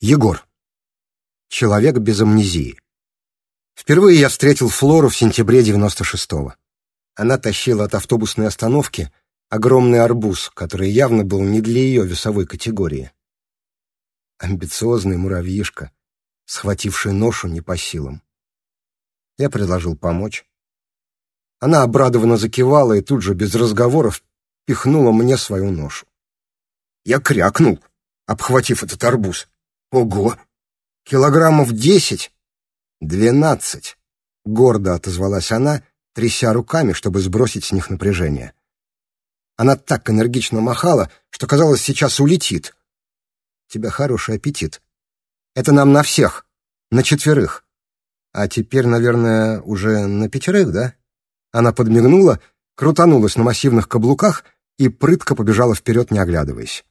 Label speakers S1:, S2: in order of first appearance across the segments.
S1: Егор. Человек без амнезии. Впервые я встретил Флору в сентябре 96-го. Она тащила от автобусной остановки огромный арбуз, который явно был не для ее весовой категории. Амбициозный муравьишка, схвативший ношу не по силам. Я предложил помочь. Она обрадованно закивала и тут же, без разговоров, пихнула мне свою ношу. Я крякнул, обхватив этот арбуз. Ого! Килограммов десять? Двенадцать! Гордо отозвалась она, тряся руками, чтобы сбросить с них напряжение. Она так энергично махала, что, казалось, сейчас улетит. Тебя хороший аппетит. Это нам на всех, на четверых. А теперь, наверное, уже на пятерых, да? Она подмигнула, крутанулась на массивных каблуках и прытко побежала вперед, не оглядываясь.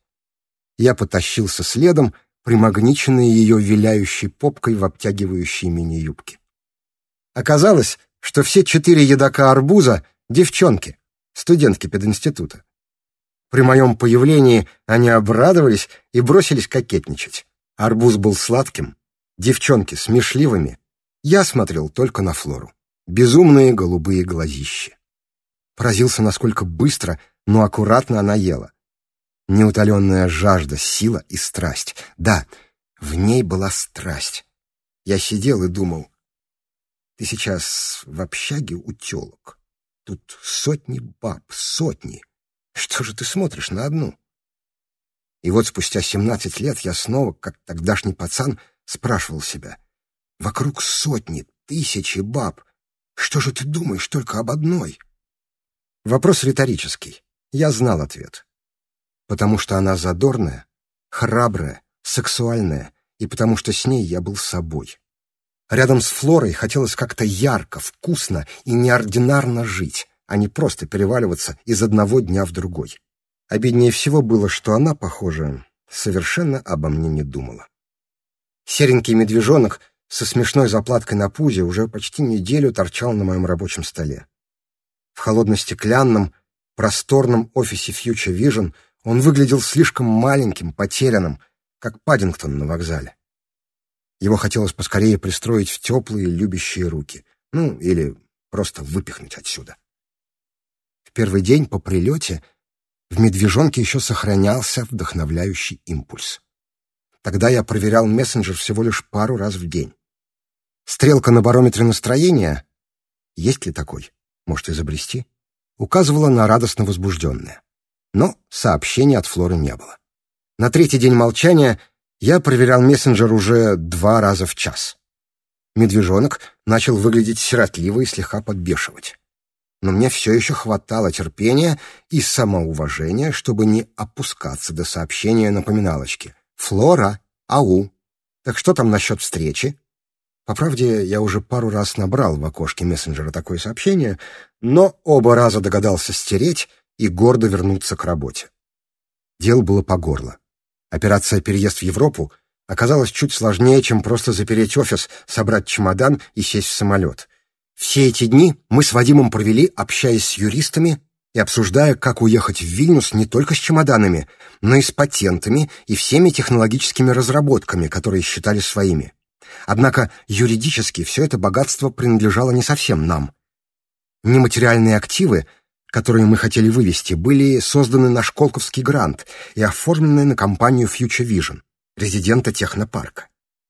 S1: Я потащился следом, примагниченный ее виляющей попкой в обтягивающей мини-юбке. Оказалось, что все четыре едока арбуза — девчонки, студентки пединститута. При моем появлении они обрадовались и бросились кокетничать. Арбуз был сладким, девчонки смешливыми. Я смотрел только на Флору. Безумные голубые глазища. Поразился, насколько быстро, но аккуратно она ела. Неутоленная жажда, сила и страсть. Да, в ней была страсть. Я сидел и думал, ты сейчас в общаге у телок. Тут сотни баб, сотни. Что же ты смотришь на одну? И вот спустя семнадцать лет я снова, как тогдашний пацан, спрашивал себя. Вокруг сотни, тысячи баб. Что же ты думаешь только об одной? Вопрос риторический. Я знал ответ потому что она задорная, храбрая, сексуальная, и потому что с ней я был собой. Рядом с Флорой хотелось как-то ярко, вкусно и неординарно жить, а не просто переваливаться из одного дня в другой. Обиднее всего было, что она, похоже, совершенно обо мне не думала. Серенький медвежонок со смешной заплаткой на пузе уже почти неделю торчал на моем рабочем столе. В холодно-стеклянном, просторном офисе Future Vision он выглядел слишком маленьким, потерянным, как Паддингтон на вокзале. Его хотелось поскорее пристроить в теплые, любящие руки. Ну, или просто выпихнуть отсюда. В первый день по прилете в медвежонке еще сохранялся вдохновляющий импульс. Тогда я проверял мессенджер всего лишь пару раз в день. Стрелка на барометре настроения, есть ли такой, может изобрести, указывала на радостно возбужденное но сообщения от Флоры не было. На третий день молчания я проверял мессенджер уже два раза в час. Медвежонок начал выглядеть сиротливо и слегка подбешивать. Но мне все еще хватало терпения и самоуважения, чтобы не опускаться до сообщения напоминалочки. «Флора, ау! Так что там насчет встречи?» По правде, я уже пару раз набрал в окошке мессенджера такое сообщение, но оба раза догадался стереть и гордо вернуться к работе. Дел было по горло. Операция «Переезд в Европу» оказалась чуть сложнее, чем просто запереть офис, собрать чемодан и сесть в самолет. Все эти дни мы с Вадимом провели, общаясь с юристами и обсуждая, как уехать в Вильнюс не только с чемоданами, но и с патентами и всеми технологическими разработками, которые считали своими. Однако юридически все это богатство принадлежало не совсем нам. Нематериальные активы которые мы хотели вывести, были созданы на Школковский грант и оформлены на компанию Future Vision, резидента технопарка.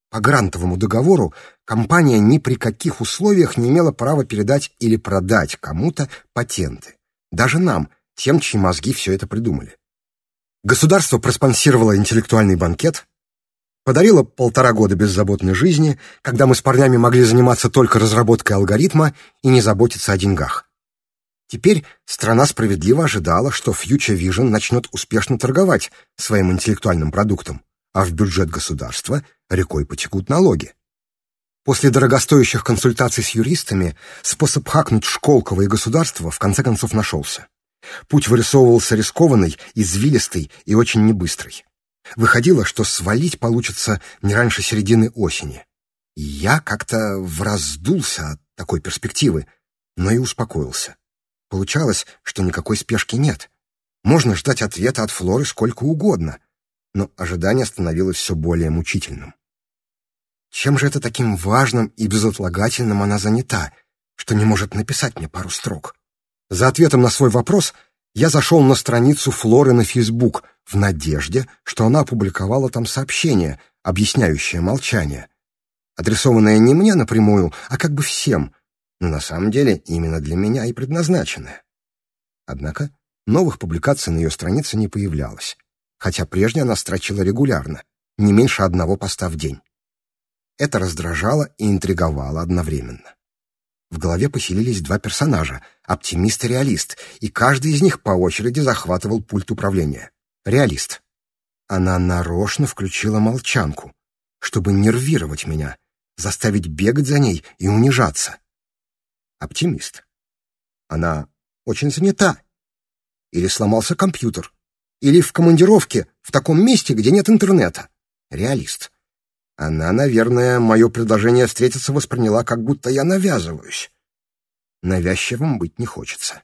S1: По грантовому договору компания ни при каких условиях не имела права передать или продать кому-то патенты. Даже нам, тем, чьи мозги все это придумали. Государство проспонсировало интеллектуальный банкет, подарило полтора года беззаботной жизни, когда мы с парнями могли заниматься только разработкой алгоритма и не заботиться о деньгах. Теперь страна справедливо ожидала, что Future Vision начнет успешно торговать своим интеллектуальным продуктом, а в бюджет государства рекой потекут налоги. После дорогостоящих консультаций с юристами способ хакнуть Школково и государство в конце концов нашелся. Путь вырисовывался рискованный, извилистый и очень небыстрый. Выходило, что свалить получится не раньше середины осени. Я как-то враздулся от такой перспективы, но и успокоился. Получалось, что никакой спешки нет. Можно ждать ответа от Флоры сколько угодно. но ожидание становилось все более мучительным. Чем же это таким важным и безотлагательным она занята, что не может написать мне пару строк? За ответом на свой вопрос я зашел на страницу Флоры на Фейсбук в надежде, что она опубликовала там сообщение, объясняющее молчание, адресованное не мне напрямую, а как бы всем, но на самом деле именно для меня и предназначенное. Однако новых публикаций на ее странице не появлялось, хотя прежде она строчила регулярно, не меньше одного поста в день. Это раздражало и интриговало одновременно. В голове поселились два персонажа — оптимист и реалист, и каждый из них по очереди захватывал пульт управления. Реалист. Она нарочно включила молчанку, чтобы нервировать меня, заставить бегать за ней и унижаться. Оптимист. Она очень занята. Или сломался компьютер. Или в командировке, в таком месте, где нет интернета. Реалист. Она, наверное, мое предложение встретиться восприняла, как будто я навязываюсь. Навязчивым быть не хочется.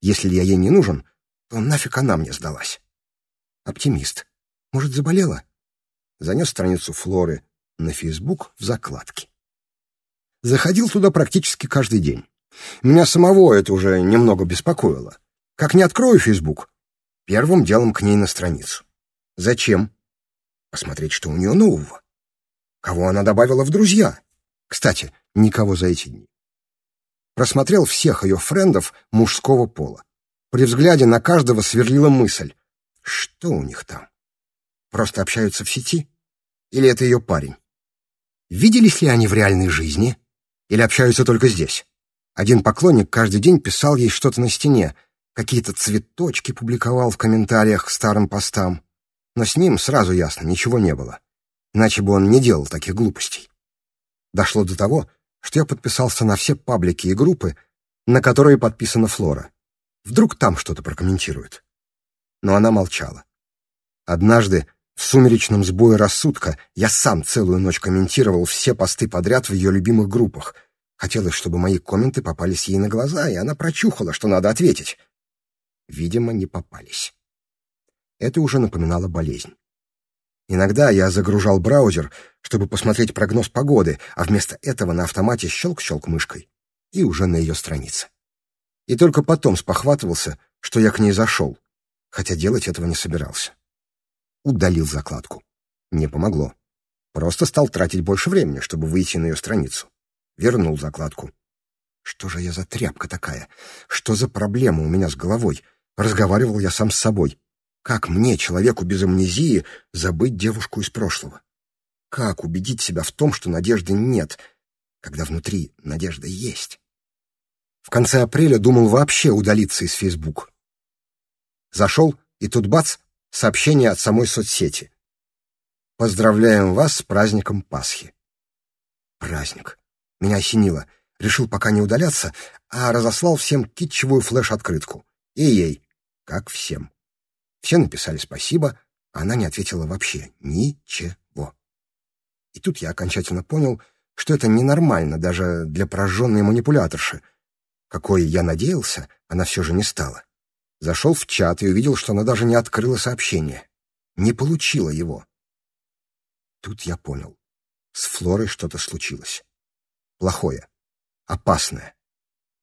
S1: Если я ей не нужен, то нафиг она мне сдалась. Оптимист. Может, заболела? Занес страницу Флоры на Фейсбук в закладке. Заходил туда практически каждый день. Меня самого это уже немного беспокоило. Как не открою Фейсбук, первым делом к ней на страницу. Зачем? Посмотреть, что у нее нового. Кого она добавила в друзья? Кстати, никого за эти дни. Просмотрел всех ее френдов мужского пола. При взгляде на каждого сверлила мысль. Что у них там? Просто общаются в сети? Или это ее парень? Виделись ли они в реальной жизни? Или общаются только здесь? Один поклонник каждый день писал ей что-то на стене, какие-то цветочки публиковал в комментариях к старым постам. Но с ним сразу ясно, ничего не было иначе бы он не делал таких глупостей. Дошло до того, что я подписался на все паблики и группы, на которые подписана Флора. Вдруг там что-то прокомментирует. Но она молчала. Однажды, в сумеречном сбое рассудка, я сам целую ночь комментировал все посты подряд в ее любимых группах. Хотелось, чтобы мои комменты попались ей на глаза, и она прочухала, что надо ответить. Видимо, не попались. Это уже напоминало болезнь. Иногда я загружал браузер, чтобы посмотреть прогноз погоды, а вместо этого на автомате щелк-щелк мышкой. И уже на ее странице. И только потом спохватывался, что я к ней зашел, хотя делать этого не собирался. Удалил закладку. Не помогло. Просто стал тратить больше времени, чтобы выйти на ее страницу. Вернул закладку. Что же я за тряпка такая? Что за проблема у меня с головой? Разговаривал я сам с собой. Как мне, человеку без амнезии, забыть девушку из прошлого? Как убедить себя в том, что надежды нет, когда внутри надежда есть? В конце апреля думал вообще удалиться из Facebook. Зашел, и тут бац, сообщение от самой соцсети. Поздравляем вас с праздником Пасхи. Праздник. Меня осенило. Решил пока не удаляться, а разослал всем китчевую флеш-открытку. И ей, как всем. Все написали спасибо, а она не ответила вообще ничего. И тут я окончательно понял, что это ненормально даже для прожженной манипуляторши. Какой я надеялся, она все же не стала. Зашел в чат и увидел, что она даже не открыла сообщение. Не получила его. Тут я понял. С Флорой что-то случилось. Плохое. Опасное.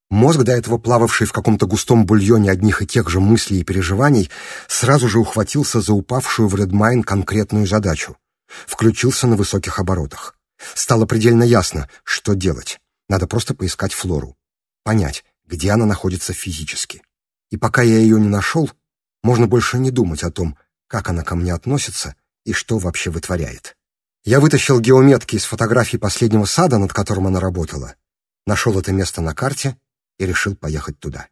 S1: Мозг, до этого плававший в каком-то густом бульоне одних и тех же мыслей и переживаний, сразу же ухватился за упавшую в Редмайн конкретную задачу. Включился на высоких оборотах. Стало предельно ясно, что делать. Надо просто поискать Флору. Понять, где она находится физически. И пока я ее не нашел, можно больше не думать о том, как она ко мне относится и что вообще вытворяет. Я вытащил геометки из фотографий последнего сада, над которым она работала, нашел это место на карте и решил поехать туда.